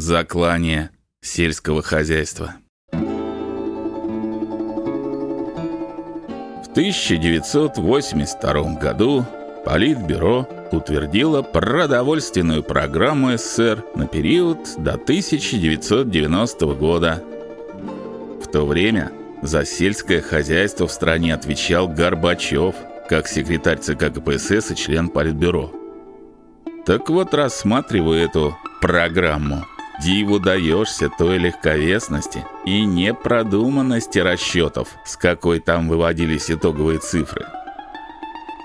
Заклание сельского хозяйства. В 1982 году Политбюро утвердило продовольственную программу СССР на период до 1990 года. В то время за сельское хозяйство в стране отвечал Горбачев, как секретарь ЦК КПСС и член Политбюро. Так вот, рассматривая эту программу, Диву даешься той легковесности и непродуманности расчетов, с какой там выводились итоговые цифры.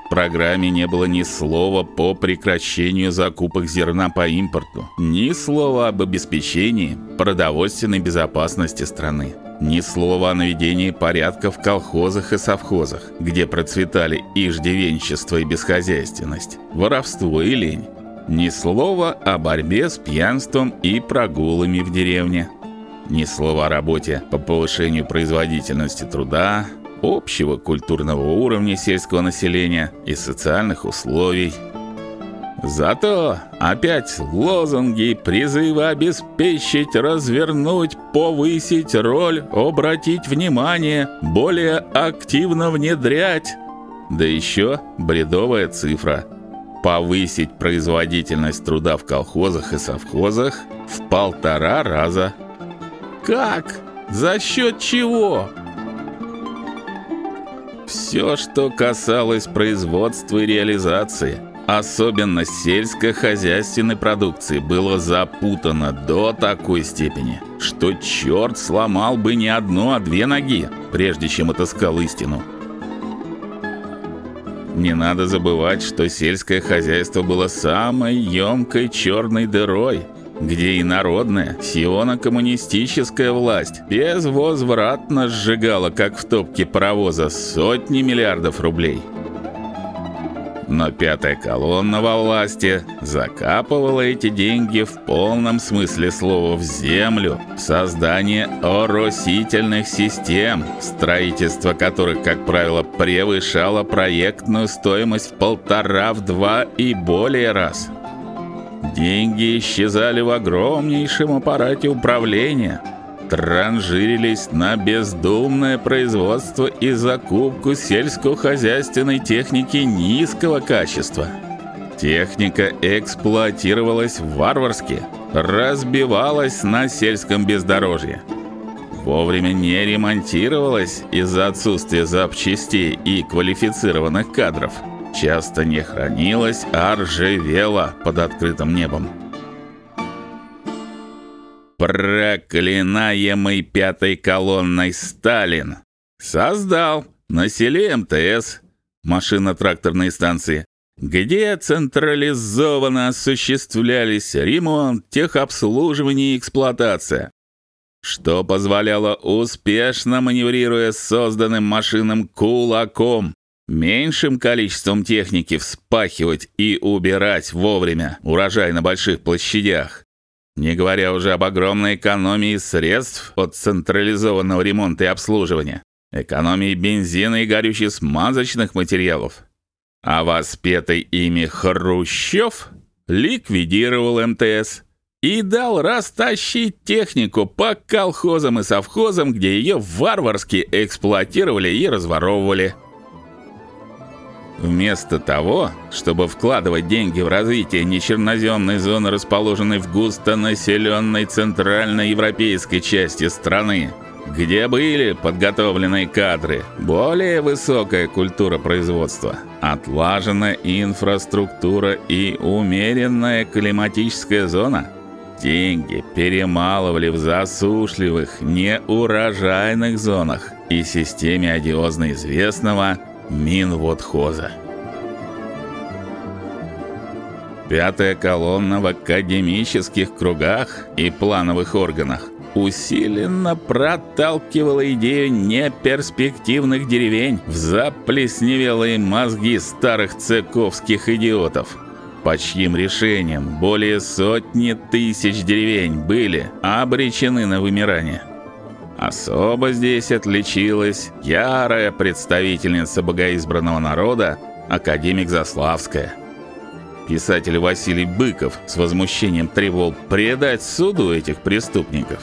В программе не было ни слова по прекращению закупок зерна по импорту, ни слова об обеспечении продовольственной безопасности страны, ни слова о наведении порядка в колхозах и совхозах, где процветали иждивенчество и бесхозяйственность, воровство и лень. Ни слова о борьбе с пьянством и прогулами в деревне. Ни слова о работе по повышению производительности труда, общего культурного уровня сельского населения и социальных условий. Зато опять лозунги, призывы обеспечить, развернуть, повысить роль, обратить внимание, более активно внедрять. Да еще бредовая цифра повысить производительность труда в колхозах и совхозах в полтора раза. Как? За счет чего? Все, что касалось производства и реализации, особенно сельскохозяйственной продукции, было запутано до такой степени, что черт сломал бы не одну, а две ноги, прежде чем отыскал истину. Не надо забывать, что сельское хозяйство было самой ёмкой чёрной дырой, где и народная, сиона-коммунистическая власть безвозвратно сжигала, как в топке паровоза, сотни миллиардов рублей но пятая колонна во власти закапывала эти деньги в полном смысле слова в землю, в создание оросительных систем, строительство которых, как правило, превышало проектную стоимость в полтора, в два и более раз. Деньги исчезали в огромнейшем аппарате управления – транжирились на бездумное производство и закупку сельскохозяйственной техники низкого качества. Техника эксплуатировалась варварски, разбивалась на сельском бездорожье. Вовремя не ремонтировалась из-за отсутствия запчастей и квалифицированных кадров. Часто не хранилась, а ржавела под открытым небом. Проклинаемый пятой колонной Сталин создал на селе МТС машино-тракторные станции, где централизованно осуществлялись ремонт, техобслуживание и эксплуатация, что позволяло успешно маневрируя созданным машинам кулаком, меньшим количеством техники вспахивать и убирать вовремя урожай на больших площадях. Не говоря уже об огромной экономии средств от централизованного ремонта и обслуживания, экономии бензина и горюче-смазочных материалов. А воспетый ими Хрущев ликвидировал МТС и дал растащить технику по колхозам и совхозам, где ее варварски эксплуатировали и разворовывали. Вместо того, чтобы вкладывать деньги в развитие нечерноземной зоны, расположенной в густонаселенной центральной европейской части страны, где были подготовленные кадры, более высокая культура производства, отлаженная инфраструктура и умеренная климатическая зона, деньги перемалывали в засушливых, неурожайных зонах и системе одиозно известного Минводхоза. Пятая колонна в академических кругах и плановых органах усиленно проталкивала идею неперспективных деревень в заплесневелые мозги старых цековских идиотов, по чьим решениям более сотни тысяч деревень были обречены на вымирание. Особо здесь отличилась ярая представительница богоизбранного народа, академик Заславская. Писатель Василий Быков с возмущением требовал предать суду этих преступников.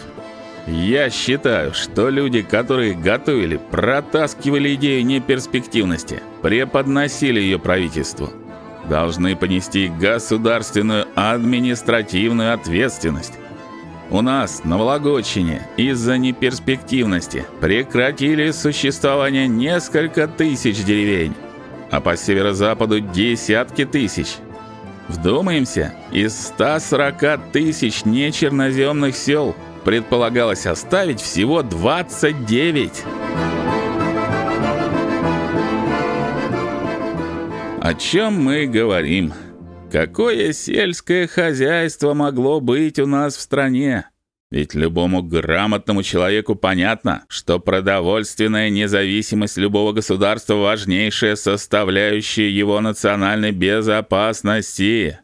Я считаю, что люди, которые готовили, протаскивали идею неперспективности, преподносили ее правительству, должны понести государственную административную ответственность. У нас на Вологодчине из-за неперспективности прекратили существование несколько тысяч деревень, а по северо-западу десятки тысяч. Вдумаемся, из 140 тысяч нечерноземных сел предполагалось оставить всего 29. О чем мы говорим? Какое сельское хозяйство могло быть у нас в стране? Ведь любому грамотному человеку понятно, что продовольственная независимость любого государства важнейшая составляющая его национальной безопасности.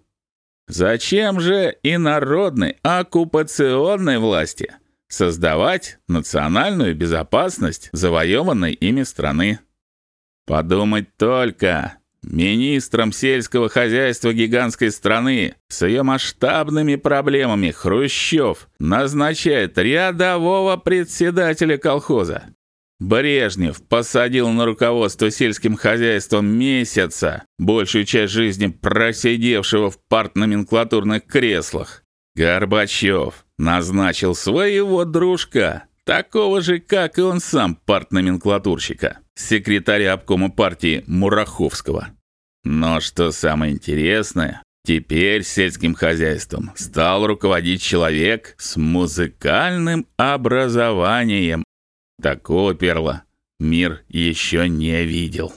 Зачем же и народной оккупационной власти создавать национальную безопасность завоеванной ими страны? Подумать только, Министром сельского хозяйства гигантской страны с ее масштабными проблемами Хрущев назначает рядового председателя колхоза. Брежнев посадил на руководство сельским хозяйством месяца, большую часть жизни просидевшего в партноменклатурных креслах. Горбачев назначил своего дружка, такого же, как и он сам партноменклатурщика, секретаря обкома партии Мураховского. Но что самое интересное, теперь сельским хозяйством стал руководить человек с музыкальным образованием. Такого перла мир еще не видел.